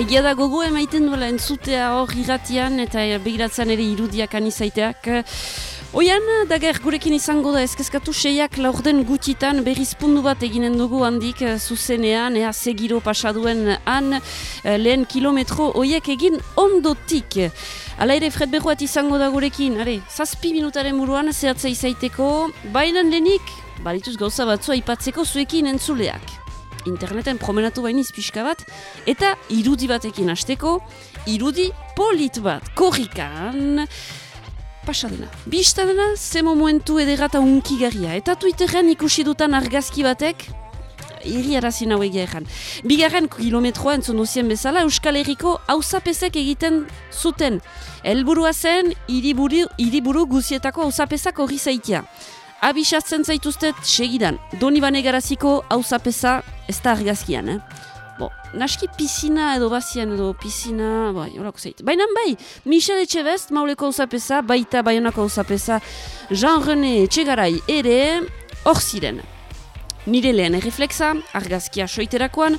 Aigia da gogo emaiten duela entzutea hor irratian eta begiratzen ere irudiak anizaiteak. Oian, dager gurekin izango da ezkezkatu seiak laurden gutitan berriz pundu bat eginen dugu handik eh, zuzenean, ea segiro pasaduen han eh, lehen kilometro oiek egin ondotik. Hala ere, Fred Berroat izango da gurekin, are, zazpi minutaren buruan zehatza izaiteko, bainan lehenik, balituz gauza batzu aipatzeko zuekin entzuleak interneten promenatu bainiz pixka bat, eta irudi batekin hasteko, irudi polit bat, korrikan, pasadena. Bistadena, ze momentu ederata unkigarria, eta Twitterren ikusi dutan argazki batek, Iri arazin hau egia ezan. Bigarren kilometroa entzun duzien bezala, Euskal Herriko hausapesek egiten zuten. Elburua zen, iriburu, iriburu guzietako hausapezak horri zaitia. Abisatzen zaituztet segidan, doni bane garaziko hau zapesa ez da argazkian, eh? Bo, naski pisina edo bazian edo pisina, bai, horako zait. Baina bai, Michel Etxebest, mauleko hau zapesa, baita baionako hau zapesa, Jean-René Etxegarai ere, hor ziren. Nire lehen erreflexa, argazkia soiterakoan,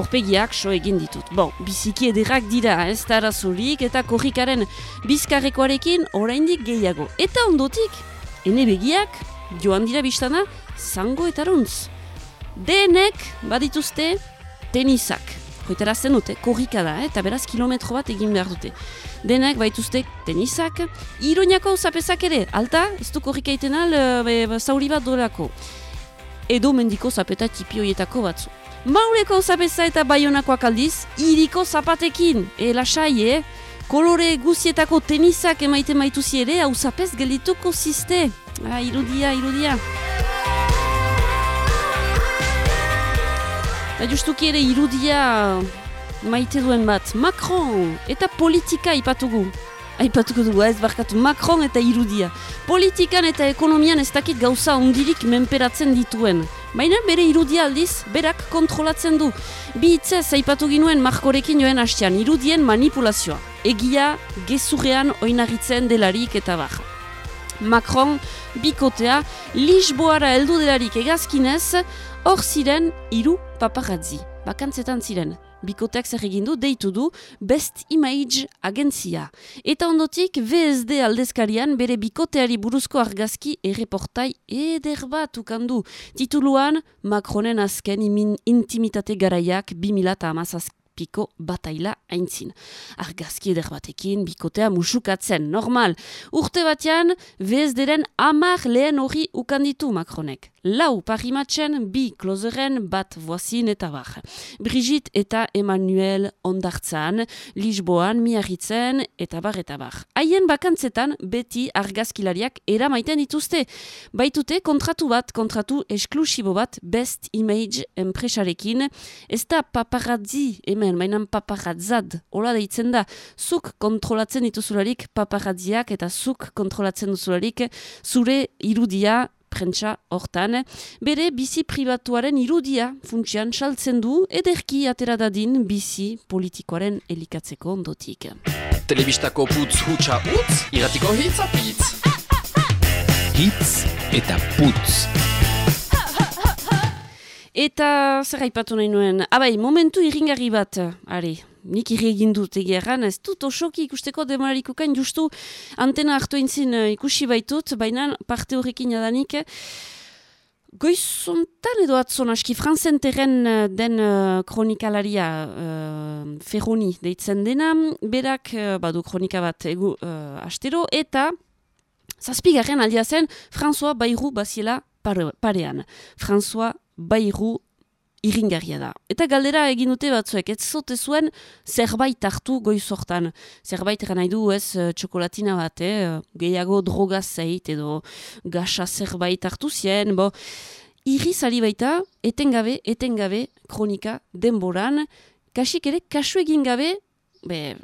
aurpegiak so egin ditut. Bon, biziki ederrak dira, ez da arazurik, eta korrikaren bizkarrekoarekin oraindik gehiago. Eta ondotik, ene begiak, joan dira biztana, zango eta runtz. Denek badituzte tenisak. Hoitara zen dute, korrika da, eh? eta beraz kilometro bat egin behar dute. Denek baituzte tenisak, iroñako zapezak ere, alta, ez du korrika iten al, e, zauri bat dolako. Edo mendiko zapeta tipioietako batzu. Maureko zapeza eta baionakoak aldiz, iriko zapatekin, e lasai, eh? Kolore guzietako tenisak emaiten maituzi ere, hau zapez geldituko ziste. Ah, irudia, irudia. Eta justuki ere irudia maite duen bat. Macron eta politika ipatugu. Aipatuko dugu ez barkatu Macron eta irudia. Politikan eta ekonomian ez dakit gauza ondirik menperatzen dituen. Baina bere irudia aldiz, berak kontrolatzen du. Bi hitzez aipatu ginuen markorekin joen hastean, irudien manipulazioa. Egia, gezurrean oinarritzen delarik eta baja. Macron bikotea Lisboara heldu delarik egazkinez, hor ziren hiru paparazzi. Bakantzetan ziren. Bikoteak zer egin du, deitu du Best Image agentzia. Eta ondotik VSD aldezkarian bere bikoteari buruzko argazki erreportai eder bat ukandu. Tituluan Macronen azken intimitate garaiak 2000 amazazki piko bataila aintzin. Argazki eder batekin, bikotea musukatzen, normal. Urte batean, VSD-ren amar lehen hori ukanditu Macronek. Lau parimatzen, bi klozeren, bat voazin eta bar. Brigitte eta Emmanuel ondartzan, Lisboan, miarritzen, eta bar eta bar. Haien bakantzetan, beti argazkilariak eramaiten dituzte. Baitute, kontratu bat, kontratu esklusibo bat, best image enpresarekin, ez da paparazzi hemen, mainan paparazzad, hola deitzen da, zuk kontrolatzen dituzularik paparazziak eta zuk kontrolatzen duzularik zure irudia prentsa hortan, bere bizi pribatuaren irudia funtsian saltzen du ederki atera dadin bizi politikoaren elikatzeko ondotik. Telebistako putz hutsa utz, iratiko hitz apitz. Hitz eta putz. Eta zer haipatu nahi nuen, abai, momentu irringarri bat, ari, nik irri egin dut egeran, ez dut osoki ikusteko demararikokan justu antena hartu entzin uh, ikusi baitut, baina parte horrekin adanik, Goizuntan edo atzon aski franzen terren den uh, kronikalaria uh, ferroni deitzen dena, berak uh, badu kronika bat egu uh, astero, eta zazpigarren aldia zen François Bayrou baziela parean. François Bayrou iringarria da. Eta galdera egin dute batzuek, ez zote zuen zerbait hartu goizortan. Zerbait eran nahi du ez eh, txokolatina bat, eh? gehiago droga zeit edo gasa zerbait hartu zien, bo, irri baita, etengabe, etengabe, kronika, denboran, kasik ere, kasu egin gabe, be,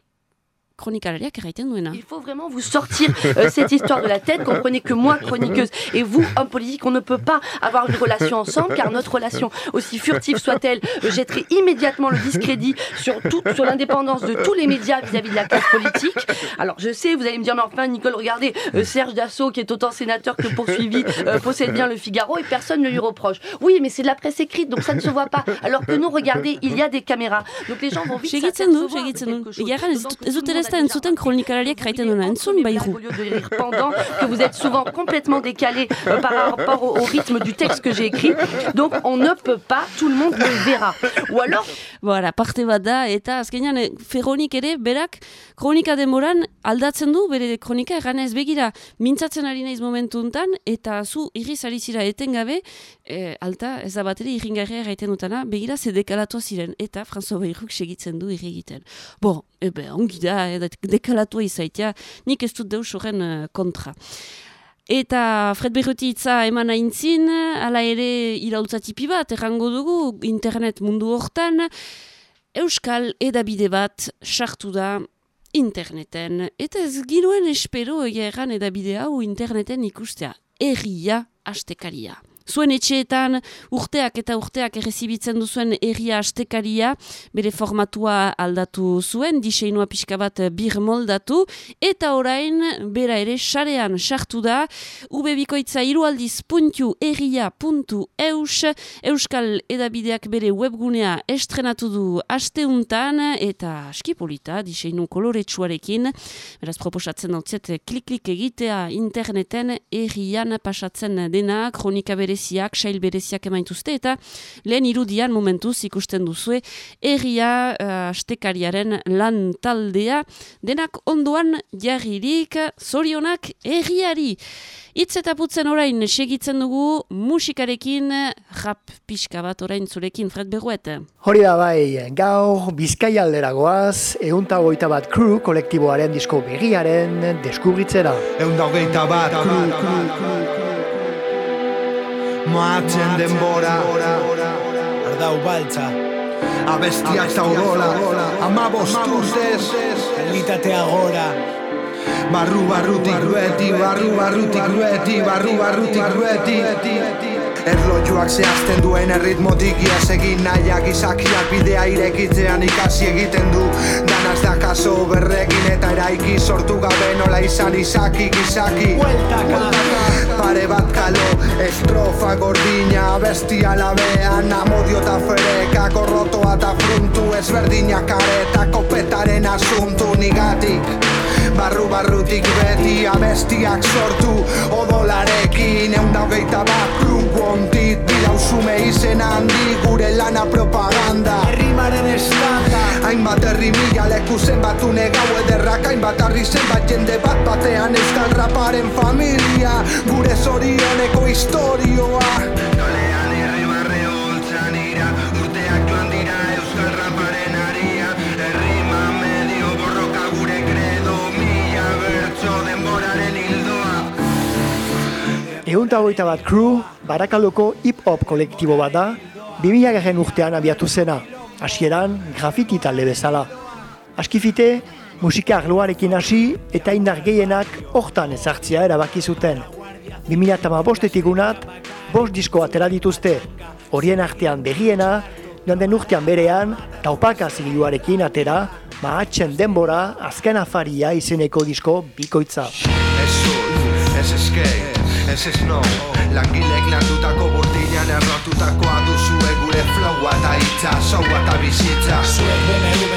kronikalariak erraiten duena. Il faut vraiment vous sortir euh, cette histoire de la tête. Comprenez que moi, chroniqueuse, et vous, homme politique, on ne peut pas avoir une relation ensemble, car notre relation, aussi furtive soit-elle, euh, jetterait immédiatement le discrédit sur, tout, sur l'indépendance de tous les médias vis-à-vis de la classe politique. Alors, je sais, vous allez me dire, mais enfin, Nicole, regardez, euh, Serge Dassault, qui est autant sénateur que poursuivi, euh, possède bien le Figaro et personne ne lui reproche. Oui, mais c'est de la presse écrite, donc ça ne se voit pas. Alors que nous, regardez, il y a des caméras. Donc les gens vont vite segitzen ez ez da entzuten kronikalariak raiten duena, entzun bairu. Pendant que vous êtes souvent complètement décalé euh, par rapport au, au rythme du texte que j'ai écrit. Donc on ne peut pas, tout le monde le verra. Ou alors, Voilà, parte bat da, eta azkenean eh, Ferronik ere, berak, kronika demoran aldatzen du, bere kronika erganez begira, mintzatzen ari naiz momentu untan, eta zu irriz ari zira etengabe, eh, alta, ez da bateri irringarria gaiten dutana, begira ze dekalatua ziren, eta François Bayruk segitzen du irri egiten. Bo, ebe, ongi da, eh, de- dekalatua izaitia, nik ez dut deus horren eh, kontra. Eta Fred Berruti hitza eman aintzin, ala ere iraultzatipi bat, errango dugu, internet mundu hortan, Euskal edabide bat sartu da interneten. Eta ez ginuen espero egia erran edabide hau interneten ikustea. Erria astekaria. Zuen etxeetan urteak eta urteak errezibitzen duzuen erria astekaria, bere formatua aldatu zuen, diseinua pixka bat bir moldatu, eta orain bera ere sarean sartu da, ubebikoitza irualdiz puntu erria puntu eus, Euskal edabideak bere webgunea estrenatu du asteuntan, eta askipolita, diseinu koloretsuarekin, beraz proposatzen dautziet klik-klik egitea interneten errian pasatzen dena, kronika bereziak, sail bereziak emaintuzte, eta lehen irudian momentuz ikusten duzue erria uh, astekariaren lan taldea, denak ondoan jarririk, zorionak erriari. Itz eta putzen orain segitzen dugu musikarekin rap pixka bat orain zurekin Fred Berruet. Hori da bai, gaur Bizkaia aldera goaz, eunta hogeita bat crew kolektiboaren disko begiaren deskubritzera. Eunda hogeita bat kru, kru, kru, Moatzen denbora Ardau baltza, Abestiak eta odola Ama bostuzez realitatea gora, Barru barrutik grueti Barru barrutik grueti Barru barrutik grueti Erlojuak zehazten duen erritmotik iaz egin nahiak izakiak bidea irekitzean ikasi egiten du. Danaz da kaso berrekin eta eraiki sortu gabe nola izan izaki gizaki. Pare bat kalo, estrofa gordina Bestia labean, amodio eta fereka Korrotoa eta fruntu, ezberdinak areta Kopetaren asuntu nigatik Barru barrutik beti abestiak sortu. Odolarekin eunda hogeita bat krunku ontit Bilauzume izen handi gure lana propaganda. Herrimaren estanda, Hainbat herri mila leku zenbatu negau ederrak Hainbat harri zenbat jende bat batean euskal raparen familia. Gure zorioneko historioa Eunta hogeita bat crew, barakaldoko hip-hop kolektibo bat da, 2000 garen urtean abiatu zena, hasieran grafiti talde bezala. Askifite, musika arloarekin hasi eta indar gehienak hortan ezartzia erabaki zuten. 2008 unat, bost disko atera dituzte, horien artean begiena, joan den urtean berean, taupaka zigiluarekin atera, mahatzen denbora, azken afaria izeneko disko bikoitza. Ez ez skate, ez snow Langilek landutako bortinan errotutakoa duzue gure flowa eta hitza Soua eta bizitza. Zuek BMW,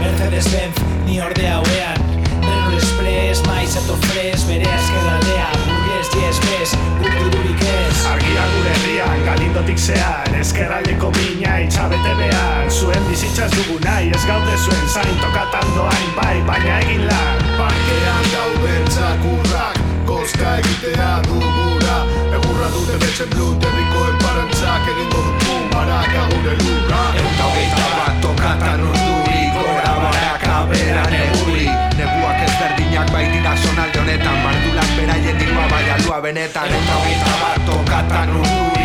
Mercedes-Benz, ni ordea hoean. Renault Express, maiz eto fres, bere eskerraldea Burgues, yes, bez, guk dururik ez. Argia gure herrian, galindotik zean Ezkerraldeko mina itxabete behar Zuen bizitzaz dugu nahi, ez gaude zuen zain Tokatan doain bai, baina egin lan. Parkean gau bertzak urrak Koska egitea dugura Egurra dute betzen blut Herrikoen parantzak egingo dugu. Maraka gure lurra Eta hogeita bat tokatan urduri Gora baraka bera neguri Neguak ezberdinak bai dira sonalde honetan Mardulak beraien dirua bai alua benetan. Eta hogeita bat tokatan urduri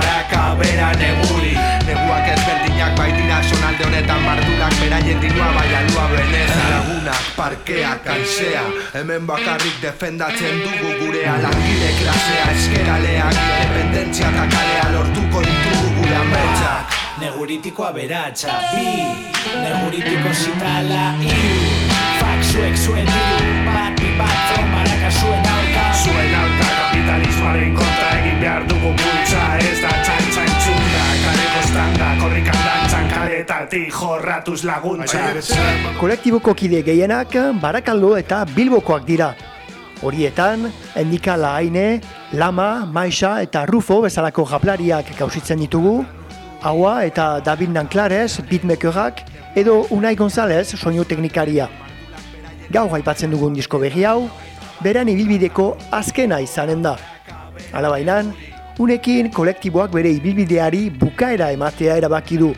baraka bera neguri Neguak ezberdinak baitira sonalde honetan bardurak beraien dinua bai alua benetan Lagunak, parkeak, kansea, hemen bakarrik defendatzen dugu gurea Langile klasea, eskeraleak, independentzia eta kalea lortuko ditugu gure ametsak. Neguritikoa beratxa, bi. Neguritiko zitala, iru. Fak zuek zuen diru, bat, bi bat, from baraka aurka. Zuen aurka kapitalismoaren kontra egin behar dugu bultza Ez da txan txan txunda, kare kostanda, korrikan dantzan karetatik jorratuz laguntza Kolektiboko kide gehienak Barakaldo eta Bilbokoak dira. Horietan, Endika Lahaine, Lama, Maisa eta Rufo bezalako japlariak gauzitzen ditugu, Haua eta David Nanclares, beatmakerak, edo Unai González, soinu teknikaria. Gaur aipatzen dugun disko berri hau, beran ibilbideko azkena izanen da. Alabainan, unekin kolektiboak bere ibilbideari bukaera ematea erabaki du.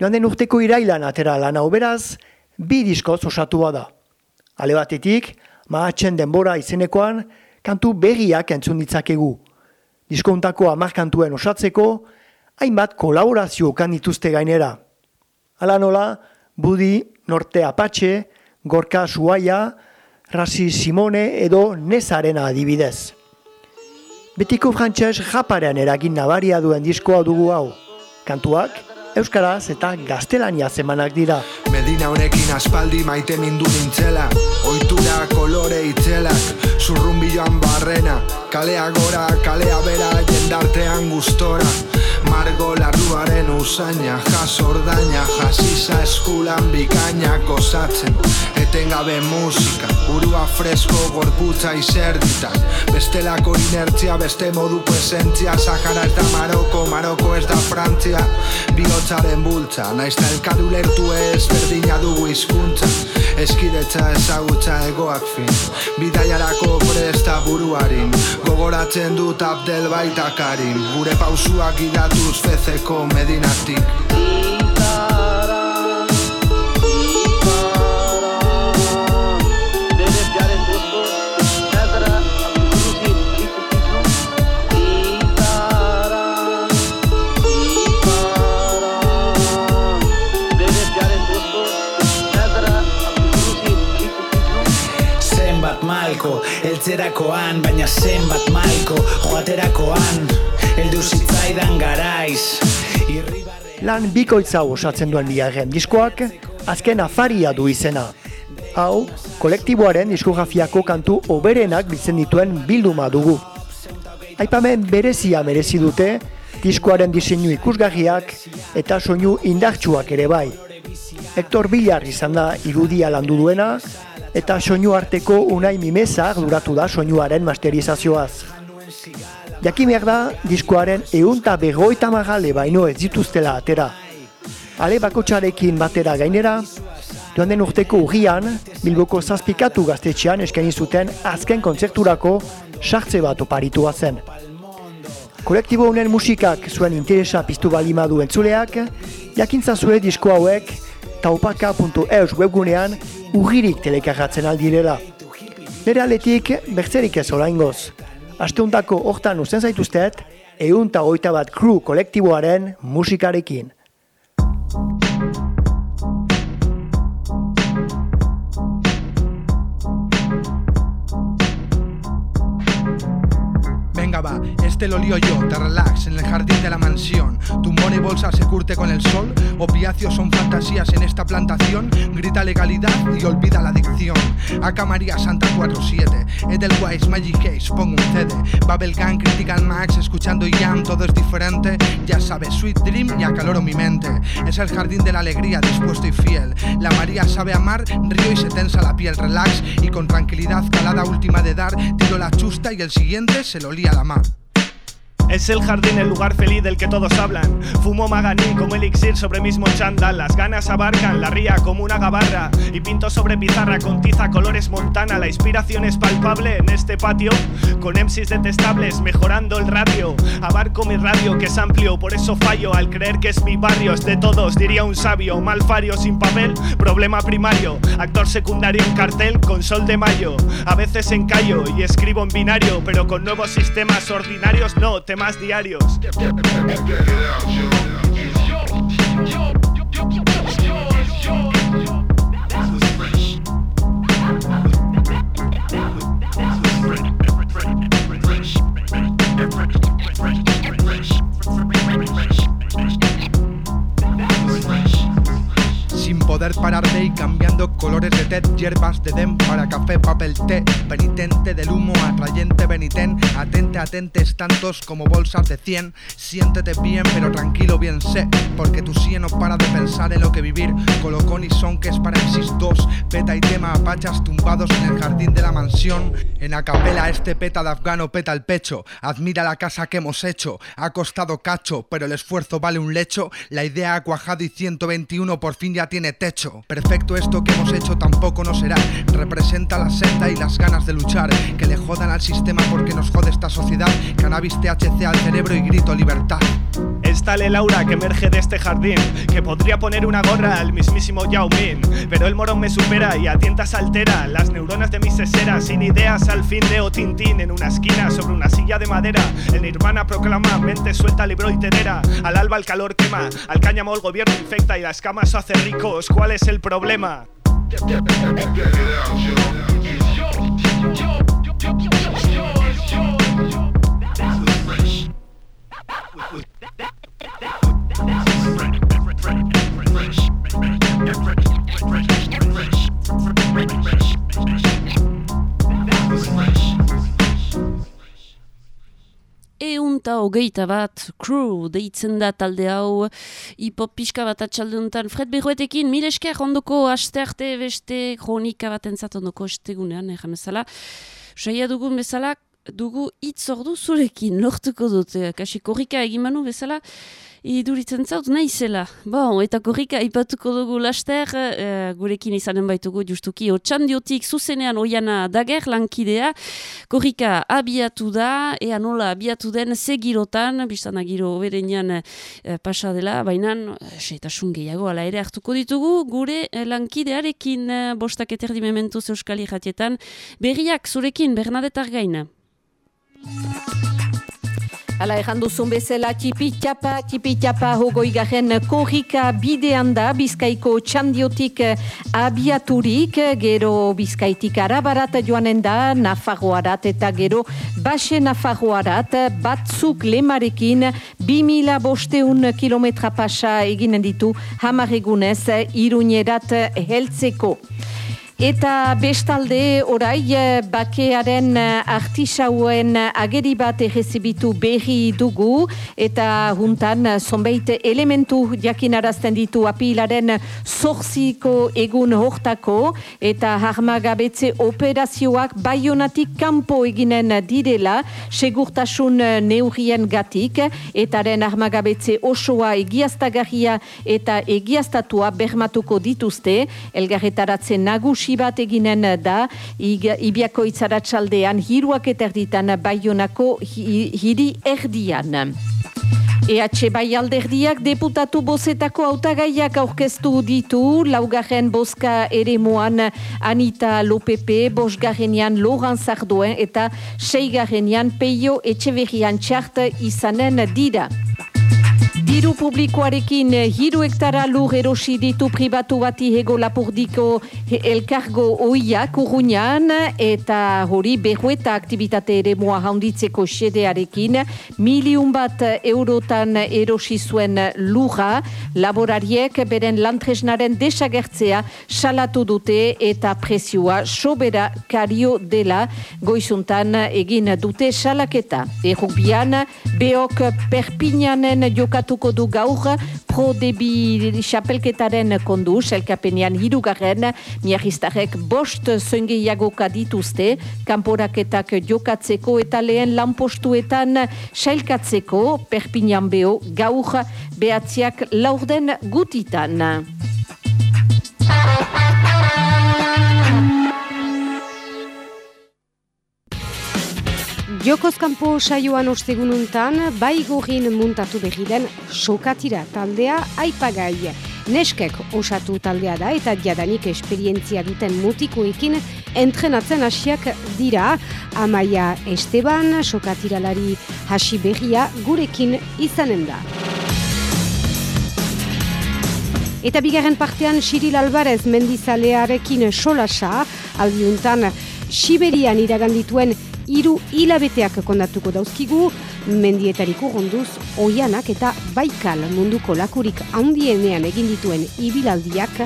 Joan den urteko irailan atera lan hau beraz, bi diskoz osatua da. Ale batetik, mahatzen denbora izenekoan, kantu berriak entzun ditzakegu. Diskontako hamar kantuen osatzeko, hainbat kolaborazio dituzte gainera. Hala nola, Budi, Norte Apache, Gorka Suaia, Rasi Simone edo Nezarena adibidez. Betiko frantxez japarean eragin nabaria duen diskoa dugu hau. Kantuak, Euskaraz eta gaztelania zemanak dira. Medina honekin aspaldi maite mindu nintzela Oitura kolore itzelak Zurrumbiloan barrena Kalea gora, kalea bera Jendartean gustora Margo larruaren usaina Jasordaina, jasisa eskulan bikaina Kosatzen, etengabe musika Burua fresko, gorputza izerditan Bestelako inertzia, beste moduko esentzia Sahara ez da Maroko, Maroko ez da Frantzia. Bihotzaren bultza, naizta elkadu lertu ez Berdina dugu hizkuntza Eskidetza ezagutza egoak fin. Bidaiarako presta buruarin Gogoratzen dut Abdel baita Gure pausuak idatuz fezeko medinatik malko, eltzerakoan Baina zenbat malko, joaterakoan Eldu zitzaidan garaiz Lan bikoitza osatzen duen bigarren diskoak, azken afaria du izena. Hau, kolektiboaren diskografiako kantu oberenak bitzen dituen bilduma dugu. Aipamen berezia merezi dute, diskoaren diseinu ikusgarriak eta soinu indartsuak ere bai. Hector Villar izan da irudia landu duena, eta soinu arteko unai mimezak duratu da soinuaren masterizazioaz. Jakimeak da, diskoaren eunta begoita magale baino ez dituztela atera. Ale bakotxarekin batera gainera, joan den urteko urrian, Bilboko zazpikatu gaztetxean eskaini zuten azken kontzerturako sartze bat oparitua zen. Kolektibo honen musikak zuen interesa piztu balima du entzuleak, jakintza zue disko hauek taupaka.eus webgunean urririk telekarratzen aldirela. Nere aletik bertzerik ez olaingoz. Asteuntako hortan usten zaituztet, eunta hogeita bat crew kolektiboaren musikarekin. Este lo lío yo, te relax en el jardín de la mansión. Tu y bolsa se curte con el sol, opiáceos son fantasías en esta plantación. Grita legalidad y olvida la adicción. Acá María Santa 47, Edelweiss, Magic Case, pongo un CD. Babel Gang, Critical Max, escuchando Yam, todo es diferente. Ya sabes, Sweet Dream y acaloro mi mente. Es el jardín de la alegría, dispuesto y fiel. La María sabe amar, río y se tensa la piel, relax y con tranquilidad, calada última de dar, tiro la chusta y el siguiente se lo lía la mar. Es el jardín, el lugar feliz del que todos hablan. Fumo maganí como elixir sobre mismo chándal. Las ganas abarcan la ría como una gabarra. Y pinto sobre pizarra con tiza colores montana. La inspiración es palpable en este patio. Con MCs detestables, mejorando el radio. Abarco mi radio que es amplio, por eso fallo. Al creer que es mi barrio, es de todos, diría un sabio. Malfario sin papel, problema primario. Actor secundario en cartel con sol de mayo. A veces encallo y escribo en binario. Pero con nuevos sistemas ordinarios no, temas temas diarios. Sin poder pararte y cambiando colores de té, hierbas de dem para café, papel, té, penitente atentes, tantos como bolsas de cien, siéntete bien, pero tranquilo, bien sé, porque tu sí no para de pensar en lo que vivir, colocón y son que es para Exis 2, peta y tema, apachas tumbados en el jardín de la mansión, en la capela este peta de afgano peta el pecho, admira la casa que hemos hecho, ha costado cacho, pero el esfuerzo vale un lecho, la idea ha cuajado y 121 por fin ya tiene techo. Perfecto esto que hemos hecho tampoco no será. Representa la senda y las ganas de luchar. Que le jodan al sistema porque nos jode esta sociedad. Cannabis THC al cerebro y grito libertad. Es tal el aura que emerge de este jardín que podría poner una gorra al mismísimo Yao Min. Pero el morón me supera y a tientas altera las neuronas de mis seseras sin ideas al fin de Tintín en una esquina sobre una silla de madera. El nirvana proclama mente suelta, libro y tenera. Al alba el calor quema, al cáñamo el gobierno infecta y las camas hace ricos. ¿Cuál es el problema? Eunta hogeita bat crew deitzen da talde hau. Hipop pixka bat atxalduntan Fred Berroetekin mil esker ondoko aste beste kronika bat entzat ondoko estegunean egan bezala. Saia dugun bezala dugu hitz ordu zurekin lortuko dut kasi korrika egin manu bezala iduritzen zaut naizela. Bon, eta korrika ipatuko dugu laster, e, gurekin izanen baitugu justuki otxandiotik zuzenean oiana dager lankidea. Korrika abiatu da, ea nola abiatu den segirotan, biztana giro oberenean e, pasa dela, baina seitasun gehiago ala ere hartuko ditugu, gure lankidearekin e, bostak eterdi mementuz euskali jatietan. Berriak zurekin, Bernadetar gaina. Hala erran duzun bezala, tipitapa, tipitapa hogoi garen korrika bidean da, bizkaiko txandiotik abiaturik, gero bizkaitik arabarat joanen da, nafarroarat eta gero base nafarroarat, batzuk lemarekin, bimila bosteun kilometra pasa eginen ditu, hamaregunez, iruñerat heltzeko. Eta bestalde orai eh, bakearen eh, artisauen ageri bat errezibitu berri dugu. Eta juntan zonbeit elementu jakinarazten ditu apilaren zorziko egun hortako. Eta harmagabetze operazioak baionatik kanpo eginen direla segurtasun neurien gatik. Eta den harmagabetze osoa egiaztagarria eta egiaztatua bermatuko dituzte. Elgarretaratzen nagusi bat eginen da Ibiako itzaratxaldean hiruak eta erditan baionako hiri erdian. EH bai alderdiak deputatu bozetako autagaiak aurkeztu ditu, laugarren boska ere moan Anita Lopepe, bosgarrenian Loran Zarduen eta seigarrenian Peio Etxeverrian txart izanen dira. Diru publikoarekin eh, hiru hektara lur erosi ditu pribatu bati hego lapurdiko elkargo oiak urruñan eta hori behueta aktivitate ere moa haunditzeko sedearekin miliun bat eurotan erosi zuen lura laborariek beren lantresnaren desagertzea salatu dute eta prezioa sobera kario dela goizuntan egin dute salaketa. Errubian, beok perpinanen jokatu jokatuko du gaur pro debi xapelketaren kondu, selkapenean hirugarren, miagistarek bost zengeiagoka dituzte, kanporaketak jokatzeko eta lehen lanpostuetan sailkatzeko, perpinan beho gaur behatziak laurden gutitan. Jokozkampo saioan ostegununtan, bai gorin muntatu behiren sokatira taldea aipagai. Neskek osatu taldea da eta diadanik esperientzia duten mutikoekin entrenatzen hasiak dira. Amaia Esteban, sokatiralari hasi behia gurekin izanen da. Eta bigarren partean Xiril Alvarez mendizalearekin solasa, aldiuntan Siberian iragandituen hiru hilabeteak kondatuko dauzkigu, mendietariko gonduz, oianak eta baikal munduko lakurik handienean egin dituen ibilaldiak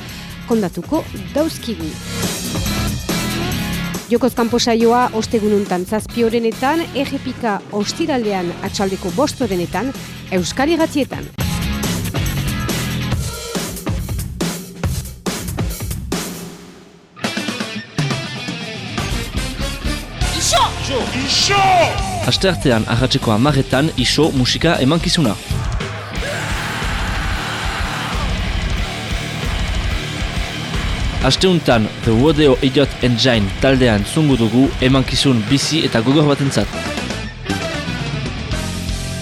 kondatuko dauzkigu. Jokoz kanpo saioa ostegununtan zazpiorenetan, errepika ostiraldean atxaldeko bostorenetan, Euskari Gatietan. Iso! Iso! Iso! Asteartean arratseko amaretan iso musika emankizuna. Asteuntan The Rodeo Idiot Engine taldean zungu dugu emankizun bizi eta gogor batentzat.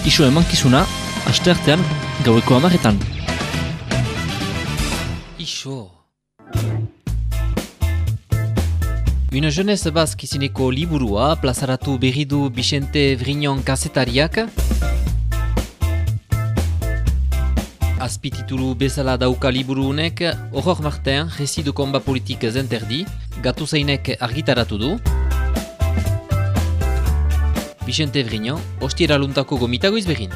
Iso emankizuna, asteartean gaueko amaretan. Iso. Une jeunesse basque izineko liburua plazaratu berri du Vicente Vrignon kazetariak. Azpititulu bezala dauka liburu honek, Horror Martin, Récit de combat politique interdit, gatu zeinek argitaratu du. Vicente Vrignon, ostiera luntako gomitago izbegin.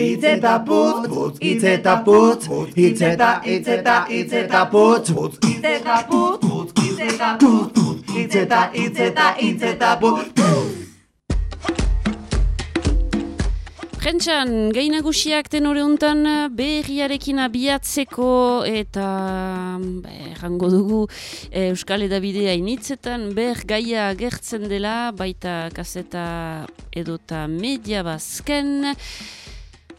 Itz eta putz, putz, itz eta putz, itz eta, itz eta, itz eta putz, putz, itz eta putz, putz, itz eta putz, itz eta, itz eta, itz eta putz, Prentxan, gai nagusiak tenore untan berriarekin abiatzeko eta errango dugu e, Euskal Edabidea initzetan ber gaia agertzen dela baita kaseta edota media bazken.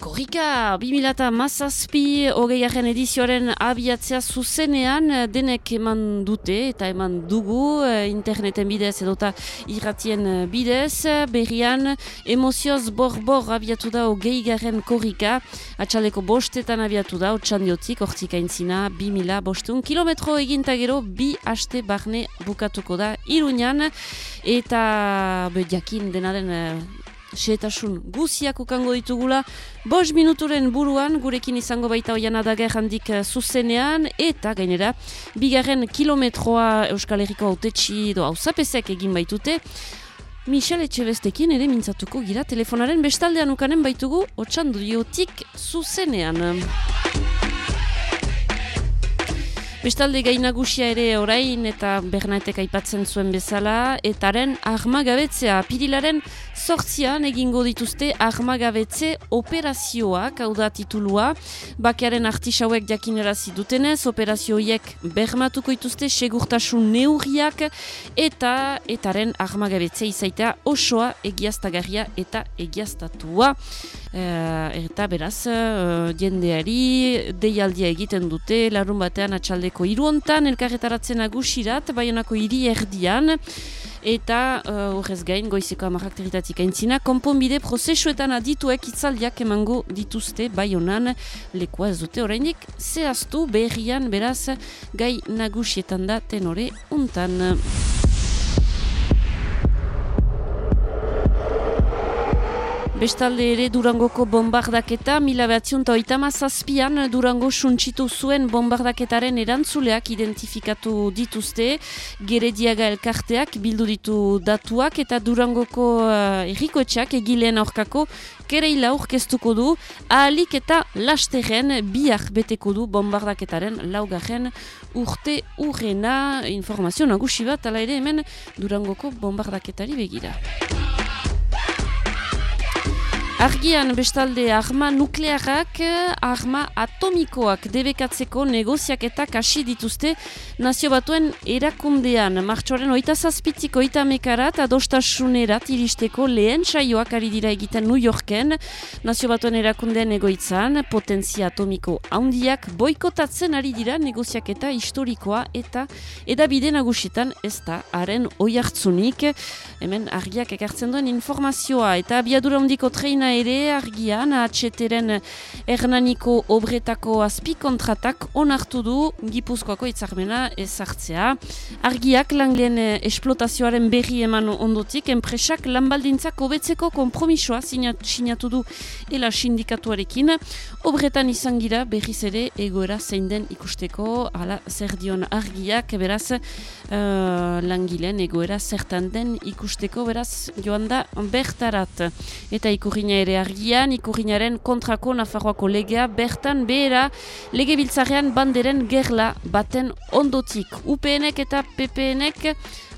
Korrika, 2000 mazazpi hogeiaren edizioaren abiatzea zuzenean denek eman dute eta eman dugu interneten bidez edota irratien bidez. Berrian, emozioz bor-bor abiatu da hogeigaren korrika, atxaleko bostetan abiatu da, otxandiotik, hortik aintzina, 2000 bostun kilometro egintagero bi haste barne bukatuko da iruñan eta be, jakin denaren Seetasun guziak ukango ditugula, bos minuturen buruan, gurekin izango baita oian adager handik zuzenean, eta gainera, bigarren kilometroa Euskal Herriko autetxi do hauzapezek egin baitute, Michel Etxebestekin ere mintzatuko gira telefonaren bestaldean ukanen baitugu, otxandu diotik zuzenean. Bestalde gainagusia ere orain eta Bernaetek aipatzen zuen bezala, etaren armagabetzea pirilaren sortzian egingo dituzte armagabetze operazioak, hau da titulua, bakearen artisauek jakinerazi dutenez, operazioiek bermatuko dituzte segurtasun neurriak eta etaren armagabetze izaitea osoa egiaztagarria eta egiaztatua. Uh, eta beraz, uh, jendeari deialdia egiten dute, larun batean atxaldeko iruontan, elkarretaratzen agusirat, baionako hiri erdian, eta horrez uh, gain, goizeko amarrak territatik aintzina, konponbide prozesuetan adituek itzaldiak emango dituzte baionan lekoa ez dute orainik, zehaztu berrian beraz gai nagusietan da tenore untan. Bestalde ere Durangoko bombardaketa, mila behatziun eta zazpian Durango suntsitu zuen bombardaketaren erantzuleak identifikatu dituzte, gerediaga elkarteak bildu ditu datuak eta Durangoko uh, errikoetxak egileen aurkako kereila aurkeztuko du, ahalik eta lasteren biak beteko du bombardaketaren laugarren urte urrena. Informazio nagusi bat, ala ere hemen Durangoko bombardaketari begira. Argian bestalde arma nuklearak, arma atomikoak debekatzeko negoziaketak hasi dituzte nazio batuen erakundean. Martxoaren oita zazpitik oita mekarat adostasunerat iristeko lehen saioak ari dira egiten New Yorken. Nazio batuen erakundean egoitzan, potentzia atomiko handiak boikotatzen ari dira negoziaketa historikoa eta edabide nagusietan ez da haren oi hartzunik. Hemen argiak ekartzen duen informazioa eta abiadura handiko treina ere argian atxeteren Hernaniko obretako azpi kontratak onartu du Gipuzkoako itzarmena ezartzea. Argiak langleen esplotazioaren berri eman ondotik, enpresak lanbaldintzak hobetzeko kompromisoa sinatu du ela sindikatuarekin. Obretan izan gira berriz ere egoera zein den ikusteko, ala zer dion argiak, beraz uh, langileen egoera zertan den ikusteko, beraz joan da bertarat. Eta ikurriña ere argian, ikurriñaren kontrako Nafarroako legea, bertan behera lege biltzarean banderen gerla baten ondotik. UPNek eta PPNek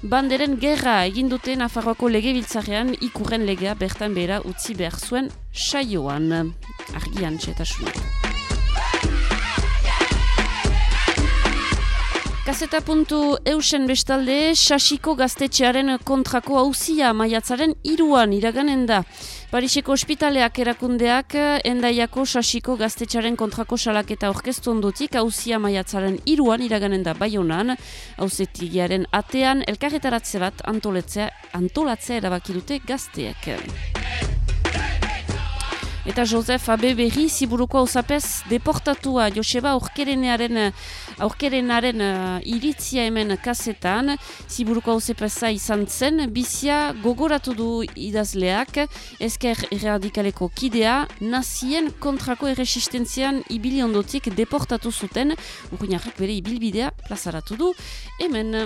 banderen gerra egindute Nafarroako lege biltzarean ikurren legea bertan behera utzi behar zuen saioan. Argian, txetasunak. Kaseta puntu eusen bestalde, Sasiko gaztetxearen kontrako hauzia maiatzaren iruan iraganen da. Pariseko ospitaleak erakundeak, endaiako Sasiko gaztetxearen kontrako salaketa orkestu ondotik hauzia maiatzaren iruan iraganen da baionan, hauzetigiaren atean, elkarretaratze bat antolatzea, erabaki dute gazteek. Eta Josef Abe berri ziburuko hausapez deportatua. Joseba aurkerenaren, aurkerenaren uh, iritzia hemen kasetan. Ziburuko hausapeza izan zen, bizia gogoratu du idazleak, esker erradikaleko kidea, nazien kontrako erresistentzian ibili ondotik deportatu zuten, urguinarrak bere ibilbidea plazaratu du. Hemen.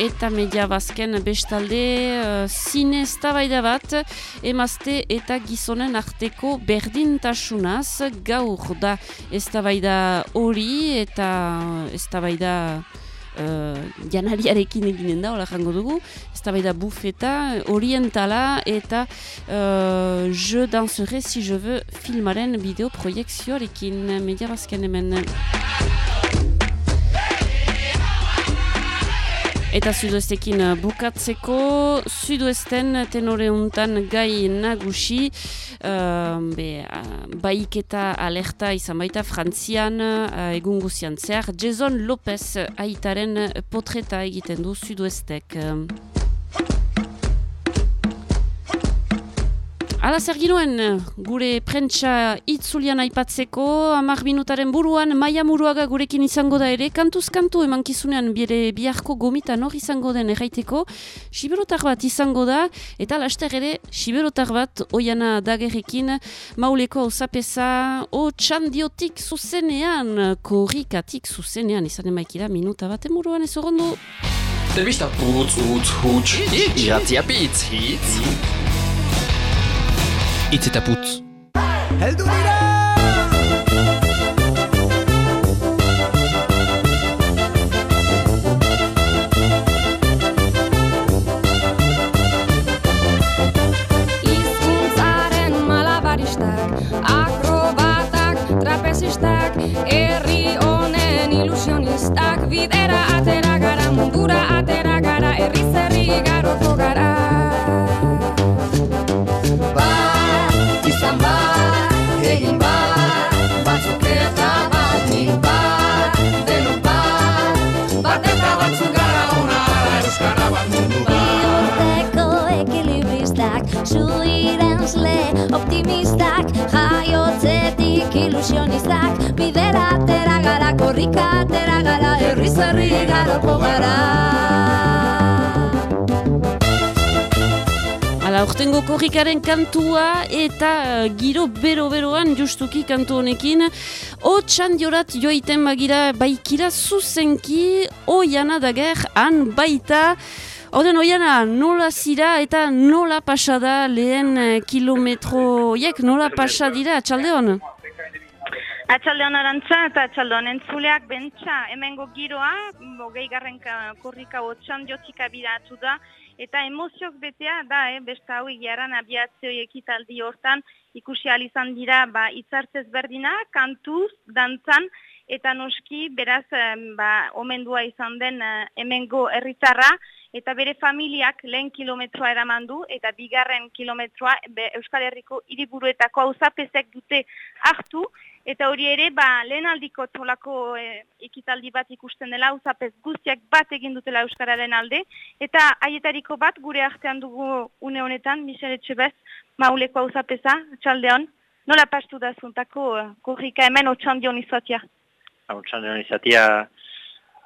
Eta media bazken bestalde uh, zine eztabaida bat emazte eta gizonen arteko berdintasunaz gaur da eztabaida hori eta eztabaida uh, janariarekin eginen da, hola jango dugu, eztabaida bufeta, orientala eta uh, je danserai si je veux filmaren bideoproiekzioarekin media bazken hemen. Eta sudoestekin uh, bukatzeko, sudoesten tenore untan gai nagusi, uh, be, uh, baik eta alerta izan baita frantzian uh, egun guzian Jason Lopez aitaren potreta egiten du sudoestek. Ala zer gure prentsa itzulian aipatzeko, amar minutaren buruan, maia muruaga gurekin izango da ere, kantuz kantu eman kizunean bire biharko gomita nor izango den erraiteko, siberotar bat izango da, eta laster ere, siberotar bat oiana dagerrekin, mauleko osapesa, o txandiotik zuzenean, korrikatik zuzenean, izan emaikira minuta bat emuruan ez horrendu. Zerbista putz, utz, hutz, hitz, hitz, hitz, Itz eta putz. Heldu dira! Izkuntzaren malabaristak, akrobatak, trapezistak, herri honen ilusionistak, bidera atera gara, mundura atera Jaiotzetik ilusionistak Bidera atera gara, korrika atera gara Herri zerri garoko gara. Hala, ortengo korrikaren kantua eta uh, giro bero-beroan justuki kantu honekin. Otsan diorat joiten bagira baikira zuzenki Oiana dager han baita Horden, oiana, nola zira eta nola pasada lehen eh, kilometroiek, nola pasadira, atxalde hon? Atxalde hon arantza eta atxalde hon entzuleak. Bentsa, hemengo giroa, bogei garren korrika otxan diotik abidatu da, eta emoziok betea da, eh, besta hau egiaran abiatzeo ekitaldi hortan, ikusi izan dira, ba, itzartzez berdina, kantuz, dantzan, eta noski, beraz, ba, omendua izan den eh, hemengo erritarra, eta bere familiak lehen kilometroa eraman du, eta bigarren kilometroa Euskal Herriko hiriburuetako auzapezek dute hartu, eta hori ere, ba, lehen aldiko tolako e, ikitaldi bat ikusten dela, auzapez guztiak bat egin dutela Euskararen alde, eta haietariko bat gure artean dugu une honetan, Michele Txebez, mauleko auzapeza, txaldeon, nola pastu da zuntako uh, korrika hemen otxandion izatia? Otxandion izatia, Eh,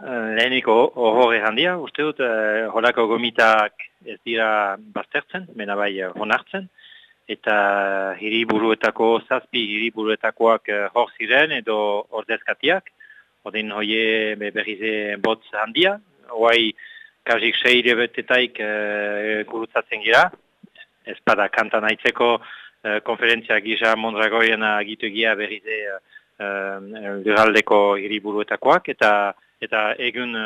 leheniko horre handia, uste dut, eh, horako gomitak ez dira baztertzen, mena bai eh, honartzen, eta hiriburuetako zazpi hiriburuetakoak eh, hor ziren edo ordezkatiak, odin hoie berrize botz handia, hoai kazik seire betetaik gurutzatzen gira. Ez bada kanta nahitzeko konferentzia gisa Mondragoien agitu gira berrize lurraldeko hiriburuetakoak. Eta eta egun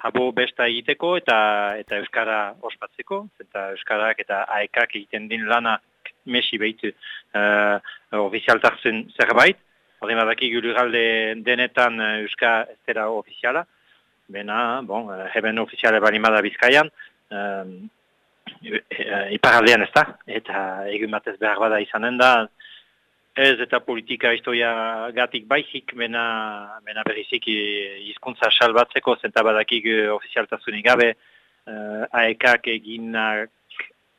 habo besta egiteko eta eta euskara ospatzeko eta euskarak eta aekak egiten din lana mesi behitu uh, ofizialtatzen zerbait. Horren badaki guluralde denetan uh, euska ez dira ofiziala. Bena, bon, heben ofiziale balimada bizkaian. Um, Iparaldean ez da, eta egun batez behar bada izanen da, Ez eta politika historia gatik baizik, mena, mena berrizik hizkuntza salbatzeko, zenta badakik ofizialtasunik gabe, uh, aekak eginak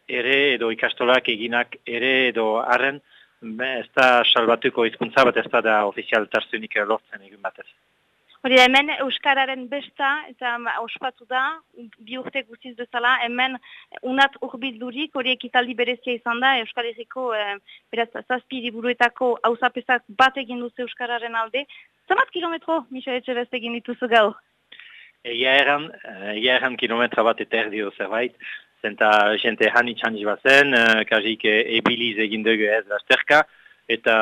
ere edo ikastolak eginak ere edo arren, ez da salbatuko hizkuntza bat ez da ofizialtasunik lortzen egin batez. Hori hemen Euskararen besta eta ospatu da, bi urte guztiz bezala, hemen unat urbildurik hori ekitaldi berezia izan da, Euskal Herriko, eh, beraz, zazpi diburuetako hausapezak bat egin duzu Euskararen alde. Zamat kilometro, Michel Etxebest egin dituzu gau? Egia erran, egia erran kilometra bat eta erdi zerbait, zenta jente hani txanji bazen, eh, kajik ebiliz egin dugu ez lasterka, eta,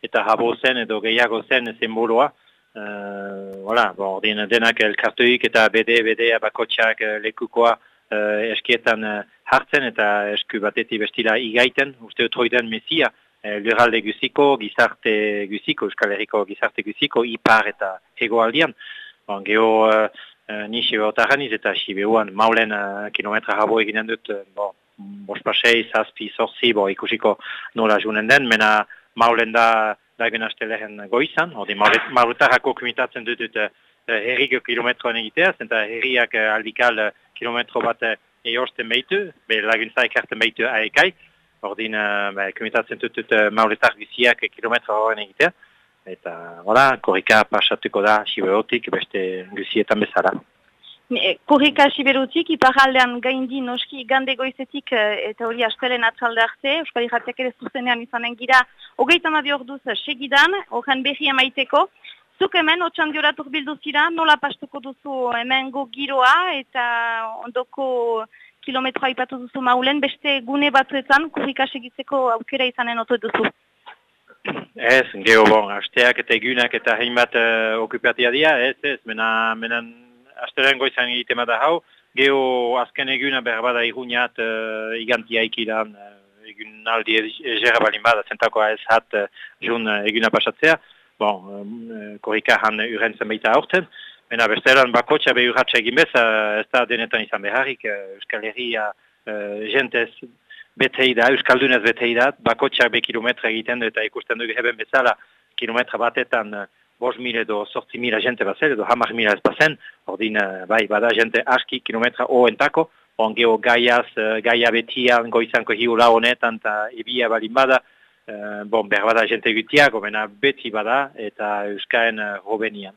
eta habo zen edo gehiago zen zenboloa, Voilà, bon, ordin denak elkartuik eta bede, bede abakotxak uh, lekukoa uh, eskietan uh, hartzen eta esku bateti bestila igaiten, uste otroiden mesia, uh, lurralde guziko, gizarte guziko, euskal herriko gizarte guziko, ipar eta hegoaldian. Bon, geho uh, uh, ni sibeotaraniz eta sibeuan maulen uh, kilometra rabo eginen dut, uh, bon, bospasei, zazpi, zorzi, bo, ikusiko nola junen den, mena maulen da dagen aste lehen goizan, hori marutarako kumitatzen dut dut uh, herriko kilometroan egitea, zenta herriak uh, aldikal uh, kilometro bat uh, eorsten behitu, be laguntza ekarten behitu aekai, hori uh, kumitatzen dut dut uh, marutar kilometro horren egitea, eta hola, korrika pasatuko da siberotik beste guzietan bezala. Korrika siberutik, iparaldean gaindi noski gande goizetik eh, eta hori astelen atzalde arte, Euskal Ijatiak ere zuzenean izanen gira, hogeita mabi orduz segidan, horren behi emaiteko. Zuk hemen, otxan dioratuk bildu zira, nola pastuko duzu hemen go giroa eta ondoko kilometroa ipatu duzu maulen, beste gune batzuetan korrika segitzeko aukera izanen oto duzu. Ez, geho bon, asteak eta egunak eta hainbat uh, okupatia dira, ez, ez, mena, menan asteren goizan egiten bada hau, geho azken eguna behar bada iruniat uh, igantia ikidan uh, egun aldi ezera balin bada, zentakoa ez hat uh, jun uh, eguna pasatzea, bon, um, korrika han uren zenbaita aurten, Mena bestelan bakotxa be urratxa egin bez, ez da denetan izan beharrik, Euskal Herria uh, jentez betei da, Euskaldunez betei da, bakotxak be kilometra egiten du eta ikusten dugu heben bezala kilometra batetan bos mil edo sortzi mila jente bazen, edo hamar mila ez bazen, ordin, uh, bai, bada jente aski kilometra oentako, on geho gaiaz, uh, gaia betian, goizanko hiula honetan, eta ebia balin bada, uh, bon, behar bada jente gutiak, omena beti bada, eta euskaen uh, robenian.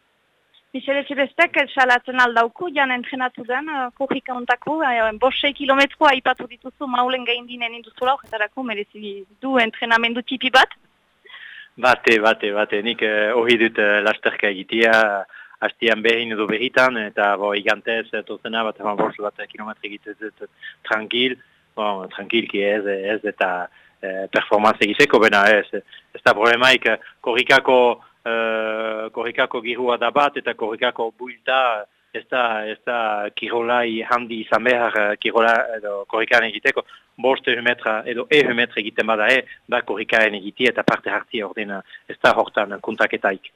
Michele Etxebestek, salatzen aldauku, jan entrenatu den, uh, kohika ontako, uh, bosei kilometroa ipatu dituzu maulen gaindinen induzula, horretarako merezi du entrenamendu tipi bat? Bate, bate, bate, nik hori dut uh, lasterka egitea, hastian behin edo behitan, eta bo, igantez, tozena bat, eman bortz bat, kilometri egitez dut, tranquil, bon, tranquilki ez, ez, eta uh, performance egiteko, bena ez, ez da problemaik, korrikako, uh, korrikako girua da bat, eta korrikako builta, ez da, ez da kirolai handi izan behar uh, kirola edo korrikaren egiteko, boste ehumetra edo ehumetra egiten bada e, da korrikaren egiti eta parte hartzi ordena. Ez da hortan kontaketaik.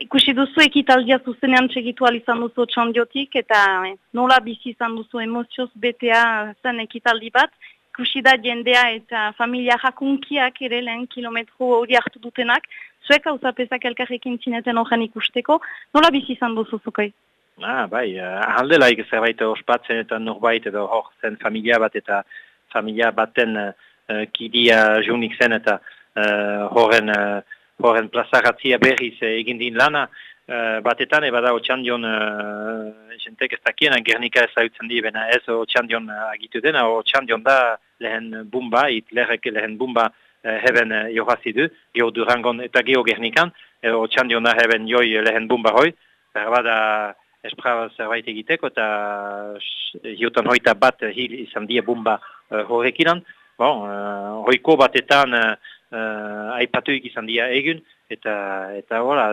Ikusi duzu ekitaldia zuzenean txegitu izan duzu txandiotik eta eh, nola bizi izan duzu emozioz betea zen ekitaldi bat, ikusi da jendea eta familia jakunkiak ere lehen kilometro hori hartu dutenak, zuek hau zapezak elkarrekin zineten horren ikusteko, nola bizi izan duzu zukoi? Ah, bai, uh, aldelaik zerbait ospatzen eta norbait edo hor zen familia bat eta familia baten uh, kidia junik zen eta uh, horren, uh, horren plazaratzia berriz egin din lana. Uh, batetan eba da otxandion uh, jentek ez dakien, gernika ez hautzen di, bena ez otxandion agitu dena, otxandion da lehen bumba, it lerek lehen bumba heben uh, johazidu, geho durangon eta geho gernikan, uh, otxandion da heben joi lehen bumba hoi, berbada espra zerbait egiteko, eta hiotan hoita bat hil izan die bomba uh, horrekinan. Bon, uh, hoiko batetan uh, aipatuik izan dia egun, eta eta hola,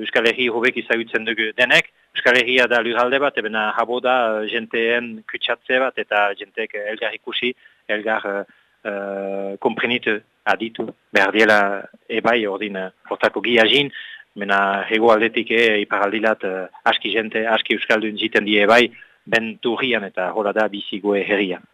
Euskal Herri hobek izagutzen dugu denek, Euskal Herria da lurralde bat, ebena habo da jenteen kutsatze bat, eta jenteek elgar ikusi, elgar uh, komprenitu aditu, behar diela ebai ordin hortako uh, giazin, mena hego aldetik e, iparaldilat uh, aski jente, aski Euskaldun ziten die ebai, ben turrian eta hola da bizigoe herrian.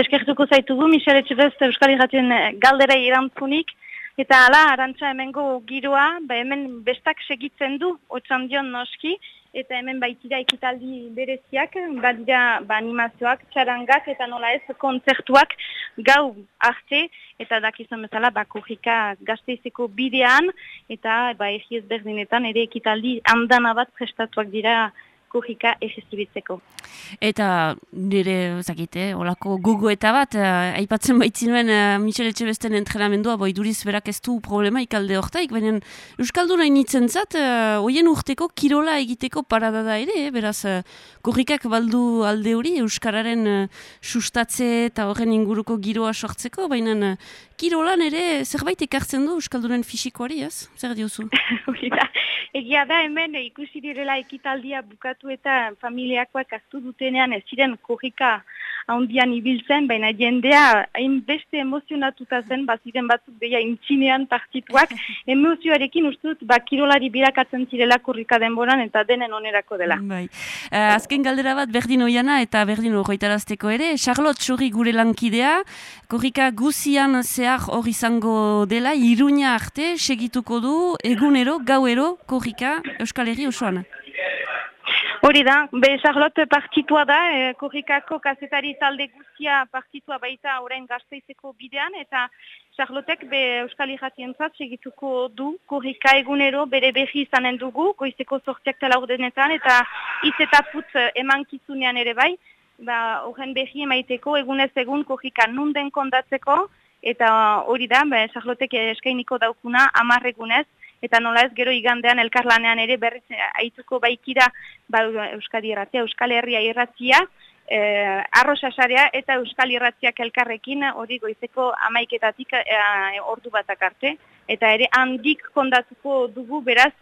Eskertuko zaitugu, Michel Etxebest Euskal Herratien galdera irantzunik, Eta ala, arantza hemengo giroa, ba hemen bestak segitzen du, otzan dion noski, eta hemen baitira ekitaldi bereziak, badira ba, animazioak, txarangak, eta nola ez, kontzertuak gau arte, eta dakizan bezala, ba, kurrika gazteizeko bidean, eta ba, egiez berdinetan, ere ekitaldi handana bat prestatuak dira kurrika egizibitzeko. Eta nire, zakite, eh, olako gugu eta bat, uh, aipatzen baitzinuen uh, Michel Etxebesten entrenamendua, boi duriz berak ez du problema ikalde hortaik, baina Euskalduna initzen zat, uh, urteko kirola egiteko parada da ere, eh? beraz, uh, kurrikak baldu alde hori, Euskararen uh, sustatze eta horren inguruko giroa sortzeko, baina uh, kirolan ere zerbait ekartzen du Euskaldunen fisikoari, ez? Zer diozu? Egia da hemen ikusi direla ekitaldia bukatu eta familiakoak hartu dutenean ez ziren korrika handian ibiltzen, baina jendea hain beste emozionatuta zen, baziren batzuk deia intzinean partituak, emozioarekin ustut, ba, kirolari birakatzen zirela kurrika denboran eta denen onerako dela. Bai. Uh, azken galdera bat berdin oiana eta berdin horretarazteko ere, Charlotte Churri gure lankidea, kurrika guzian zehar hor izango dela, iruña arte, segituko du, egunero, gauero, kurrika, Euskal Herri osoan. Hori da, be Charlotte partitua da, e, korrikako kazetari talde guztia partitua baita orain gazteizeko bidean, eta Charlottek be Euskal Iratien zat segituko du korrika egunero bere behi izanen dugu, goizeko sortiak tala ordenetan, eta eta put eman kizunean ere bai, ba, horren behi emaiteko egunez egun korrika nunden kondatzeko, eta hori da, be Charlottek eskainiko daukuna amarregunez, eta nola ez gero igandean elkarlanean ere berriz eh, aituko baikira ba, Euskadi Irratia, Euskal Herria Irratia, eh, arrosasarea eta Euskal Irratziak elkarrekin hori goizeko amaiketatik eh, ordu batak arte. Eta ere handik kondatuko dugu beraz,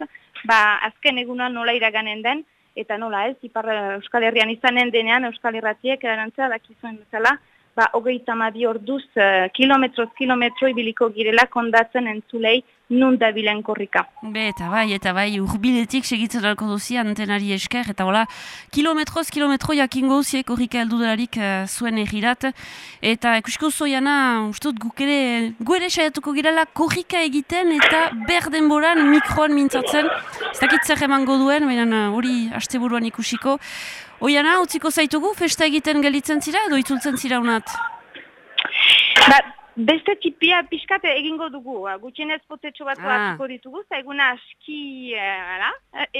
ba, azken eguna nola iraganen den, eta nola ez, ipar Euskal Herrian izanen denean Euskal Irratiek erantzea dakizuen bezala, ba, hogeita madi orduz, kilometroz kilometro ibiliko girela kondatzen entzulei nun da bilen korrika. Be, eta bai, eta bai, urbiletik segitzen dalko duzi antenari esker, eta hola, kilometroz, kilometro jakingo duzi korrika eldu delarik uh, zuen egirat, eta ekusko zoiana, ustut, gukere, guere saiatuko girela korrika egiten, eta ber denboran mikroan mintzatzen, ez dakit zer emango duen, baina hori haste buruan ikusiko. Oiana, utziko zaitugu, festa egiten galitzen zira, edo itzultzen zira unat? Ba, Beste tipia pixkat egingo dugu, gutxienez potetxo bat ah. ditugu, zaiguna aski, eh,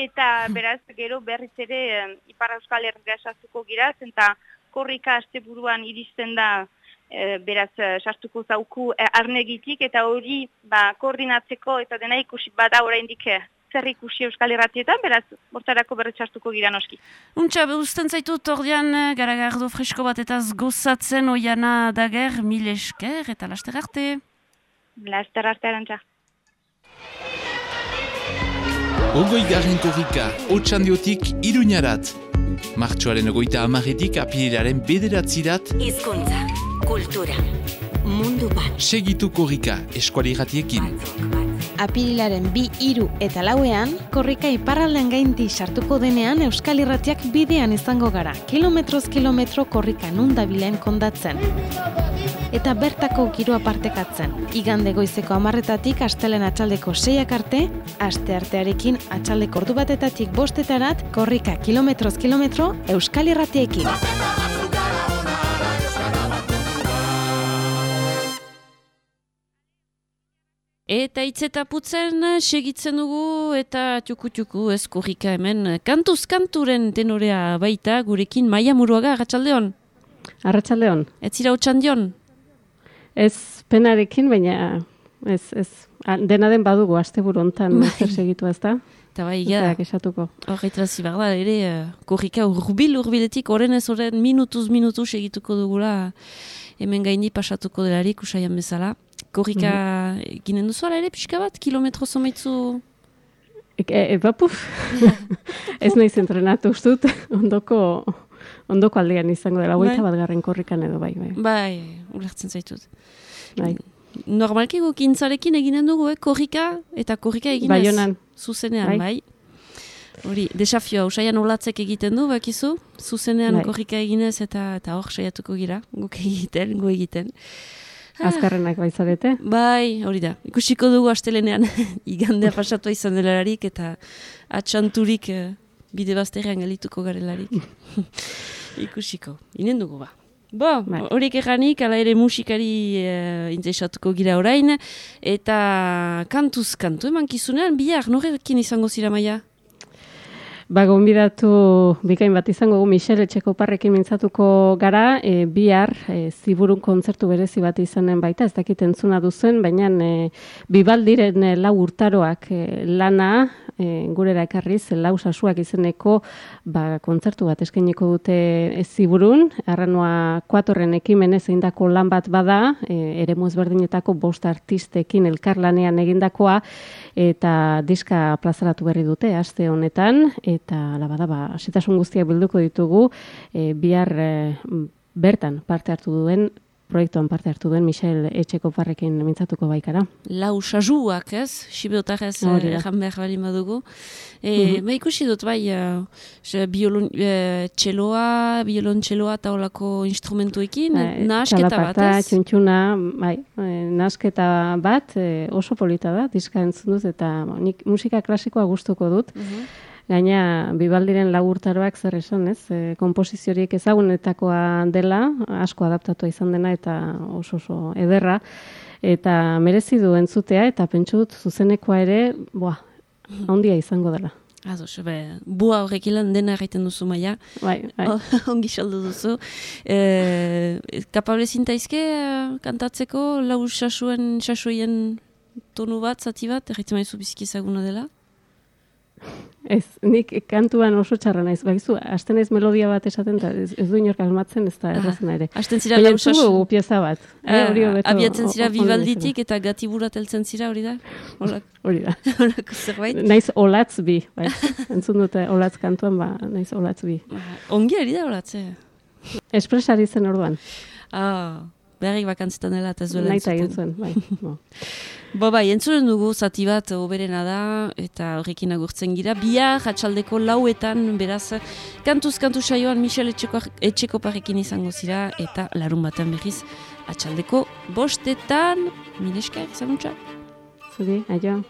eta beraz gero berriz ere eh, Ipar Euskal Herria sartuko gira, eta korrika aste buruan iristen da eh, beraz sartuko zauku arnegitik, eta hori ba, koordinatzeko eta dena ikusi bada oraindik zer ikusi euskal irratietan, beraz, bortarako berretxartuko gira noski. Untxa, behuzten zaitu tordian eh, garagardo fresko bat eta gozatzen oiana dager, mil esker eta laster arte. Laster arte arantza. Ogoi garen korrika, otxandiotik iruñarat. Martxoaren ogoita amaretik apiraren bederatzirat. Izkuntza, kultura, mundu bat. Segitu korrika, eskuali ratiekin apirilaren bi iru eta lauean, korrika iparraldean gainti sartuko denean Euskal Irratiak bidean izango gara, kilometroz kilometro korrika nundabilen kondatzen. Eta bertako giroa partekatzen. Igande goizeko amarretatik astelen atxaldeko seiak arte, aste artearekin atxaldeko ordu batetatik bostetarat, korrika kilometroz kilometro Euskal Irratiekin. Eta itzetaputzen eh, segitzen dugu eta txuku-txuku ez korrika hemen eh, kantuz kanturen tenorea baita gurekin maia muruaga, arratsaldeon. Arratxaldeon. Ez zira dion? Ez penarekin, baina ez, ez. dena den badugu, aste buru ontan bai. zer segitu ez da. Eta bai, esatuko. Horretra zibar da, ere, uh, korrika urbil, urbiletik, horren ez horren minutuz minutu egituko dugula, hemen gaini pasatuko delarik, usaian bezala. Korrika mm -hmm. Ginen duzu ere, pixka bat, kilometro zomaitzu? E, e, bapuf, ez nahi zentrenatu ustut, ondoko, ondoko aldean izango dela, goita bai. bat garren korrikan edo bai. Bai, bai ulertzen zaitut. Bai. Normalki gukintzarekin eginen dugu, eh? korrika eta korrika eginez. Bai honan. Zuzenean, bai. Hori, desafioa, usaian olatzek egiten du, bakizu? Zuzenean bai. korrika eginez eta eta hor saiatuko gira, guk egiten, gu egiten. Azkarrenak baitzarete? Bai, hori da. Ikusiko dugu astelenean igandea pasatu izan delararik eta atxanturik uh, bide bazterrean galituko garelarik. Ikusiko, inen dugu ba. Bo, bai. horiek eganik, ala ere musikari uh, interesatuko gira orain, eta kantuz kantu eman kizunean, bihar, norekin izango zira maia? Ba, gonbidatu bikain bat izango gu Michelle Etxeko parrekin mintzatuko gara, e, bihar e, ziburun kontzertu berezi bat izanen baita, ez dakit entzuna duzen, baina e, bibaldiren e, lau urtaroak e, lana e, gurera ekarriz, lau izeneko ba, kontzertu bat eskainiko dute ziburun, arranua kuatorren ekimenez egindako lan bat bada, e, ere ezberdinetako bost artistekin elkarlanean egindakoa, eta diska plazaratu berri dute aste honetan eta labada ba hasitasun guztiak bilduko ditugu e, bihar e, bertan parte hartu duen proiektuan parte hartu duen Michel Etxeko parrekin mintzatuko baikara. Lau sajuak, ez? Sibeotak ez, erran behar bali madugu. E, mm -hmm. Ba ikusi dut, bai, uh, biolon, uh, txeloa, biolon eta olako instrumentuekin, e, nasketa bat, ez? Txuntxuna, bai, nasketa bat, oso polita da, diska entzun dut, eta nik musika klasikoa gustuko dut. Mhm. Gaina, bibaldiren lagurtaroak zer esan, ez? E, komposiziorik ezagunetakoa dela, asko adaptatu izan dena eta oso oso ederra. Eta merezi du entzutea eta pentsut zuzenekoa ere, boa, ondia izango dela. Ados, be, bua horrek ilan dena erraiten duzu maia. Bai, bai. Ongi saldu duzu. E, kapable zintaizke kantatzeko lau sasuen, sasuien tonu bat, zati bat, erraiten maizu bizkizaguna dela? Ez, nik kantuan oso txarra naiz, baizu, hasten ez melodia bat esaten, da, ez, ez du inork almatzen, ez da errazen ere. Hasten zira lausas... Baina pieza bat. Eh, hori abiatzen zira bibalditik eta gatiburat eltzen zira, hori da? Hori da. Naiz olatz bi, bai. Entzun dute olatz kantuan, ba, naiz olatz bi. Ongi ari da olatz, eh? Espresari zen orduan. Ah, beharrik bakantzitan dela, eta ez duela entzuten. bai. Bo bai, entzuren dugu zati bat oberena da eta horrekin agurtzen gira. Bia jatxaldeko lauetan, beraz, kantuz kantu saioan Michel Etxeko, Etxeko parekin izango zira eta larun batean berriz atxaldeko bostetan. Mineska, zanuntza? Zuri, aio.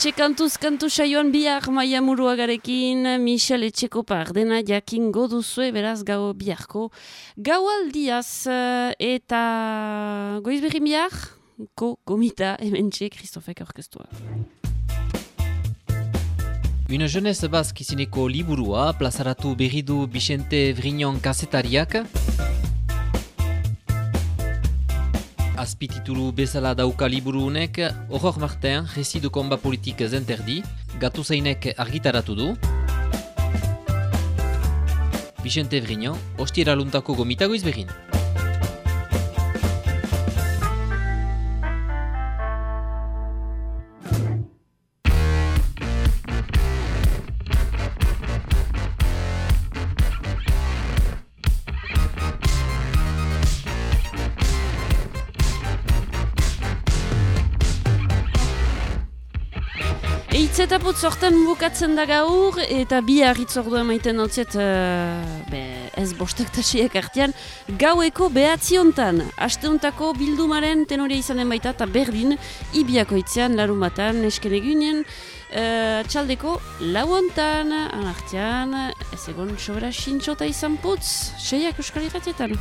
Hemen kantuz kantu saioan biak maia muruagarekin, Michel Etxekopa dena jakin goduzue, beraz gau biharko. Gau aldiaz eta goiz berri biak, ko gomita hemen txe Kristofek orkestua. Une jeunesse basque izineko liburua, plazaratu berri du Vicente Vrignon kasetariak. Azpititulu bezala dauka liburu honek, Horror Martin, Resi de Combat Politik zenterdi, gatu zeinek argitaratu du. Vicente Vrignon, ostiera luntako gomitago izbegin. Itzetaput sortan bukatzen da gaur, eta bi harritzordua maiten nautziet uh, ez bostak tasiek artean, gaueko behatziontan, asteuntako bildumaren tenoria izanen baita, eta berdin, ibiako itzean, larumatan, esken egunen, uh, txaldeko lauontan, anartean, ez egon sobera sintxota izan putz, seiak euskal irratietan.